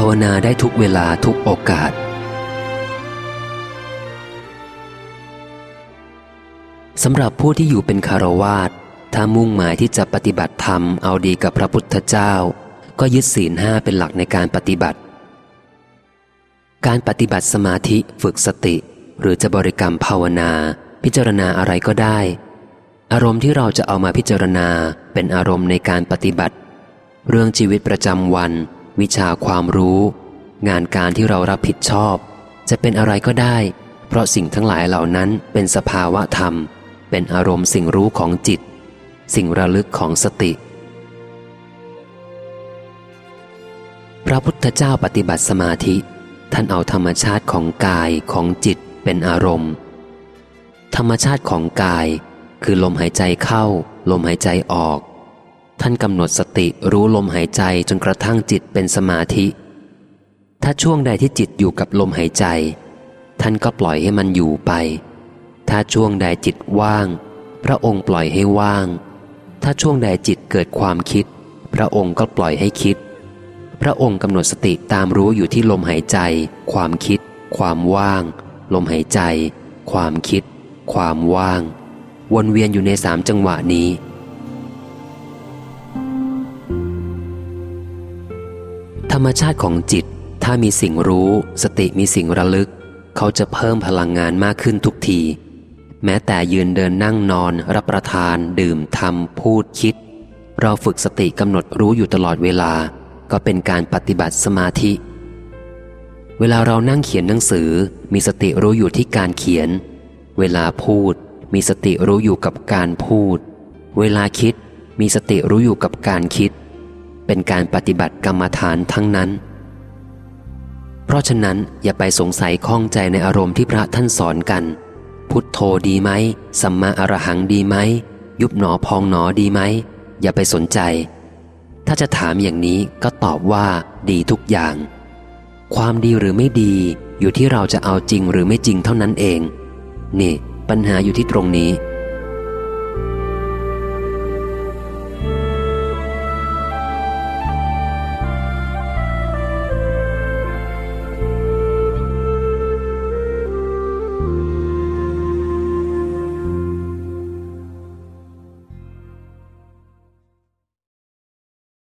ภาวนาได้ทุกเวลาทุกโอกาส สำหรับผู้ที่อยู่เป็นคารวาสถ้ามุ่งหมายที่จะปฏิบัติธรรมเอาดีกับพระพุทธเจ้า ก็ยึดศีลห้าเป็นหลักในการปฏิบัติ การปฏิบัติสมาธิฝึกสติ หรือจะบริกรรมภาวนา พิจารณาอะไรก็ได้ อารมณ์ที่เราจะเอามาพิจารณาเป็นอารมณ์ในการปฏิบัติ เรื่องชีวิตประจำวัน วิชาความรู้ งานการที่เรารับผิดชอบ จะเป็นอะไรก็ได้ เพราะสิ่งทั้งหลายเหล่านั้นเป็นสภาวะธรรม เป็นอารมณ์สิ่งรู้ของจิต สิ่งระลึกของสติ พระพุทธเจ้าปฏิบัติสมาธิ ท่านเอาธรรมชาติของกายของจิตเป็นอารมณ์ ธรรมชาติของกาย คือลมหายใจเข้า ลมหายใจออก ท่านกำหนดสติรู้ลมหายใจจนกระทั่งจิตเป็นสมาธิ ถ้าช่วงใดที่จิตอยู่กับลมหายใจ ท่านก็ปล่อยให้มันอยู่ไป ถ้าช่วงใดจิตว่าง พระองค์ปล่อยให้ว่าง ถ้าช่วงใดจิตเกิดความคิด พระองค์ก็ปล่อยให้คิด พระองค์กำหนดสติตามรู้อยู่ที่ลมหายใจ ความคิด ความว่าง ลมหายใจ ความคิด ความว่าง วนเวียนอยู่ในสามจังหวะนี้ รรมชาติของจิต ถ้ามีสิ่งรู้ สติมีสิ่งระลึก เขาจะเพิ่มพลังงานมากขึ้นทุกที แม้แต่ยืนเดินนั่งนอน รับประทาน ดื่มทำพูดคิด เราฝึกสติกำหนดรู้อยู่ตลอดเวลา ก็เป็นการปฏิบัติสมาธิ เวลาเรานั่งเขียนหนังสือ มีสติรู้อยู่ที่การเขียน เวลาพูด มีสติรู้อยู่กับการพูด เวลาคิด มีสติรู้อยู่กับการคิด เป็นการปฏิบัติกรรมฐานทั้งนั้น เพราะฉะนั้นอย่าไปสงสัยข้องใจในอารมณ์ที่พระท่านสอนกัน พุทโธดีไหมสัมมาอรหังดีไหม ยุบหนอพองหนอดีไหม อย่าไปสนใจ ถ้าจะถามอย่างนี้ก็ตอบว่า ดีทุกอย่าง ความดีหรือไม่ดีอยู่ที่เราจะเอาจริงหรือไม่จริงเท่านั้นเอง นี่ ปัญหาอยู่ที่ตรงนี้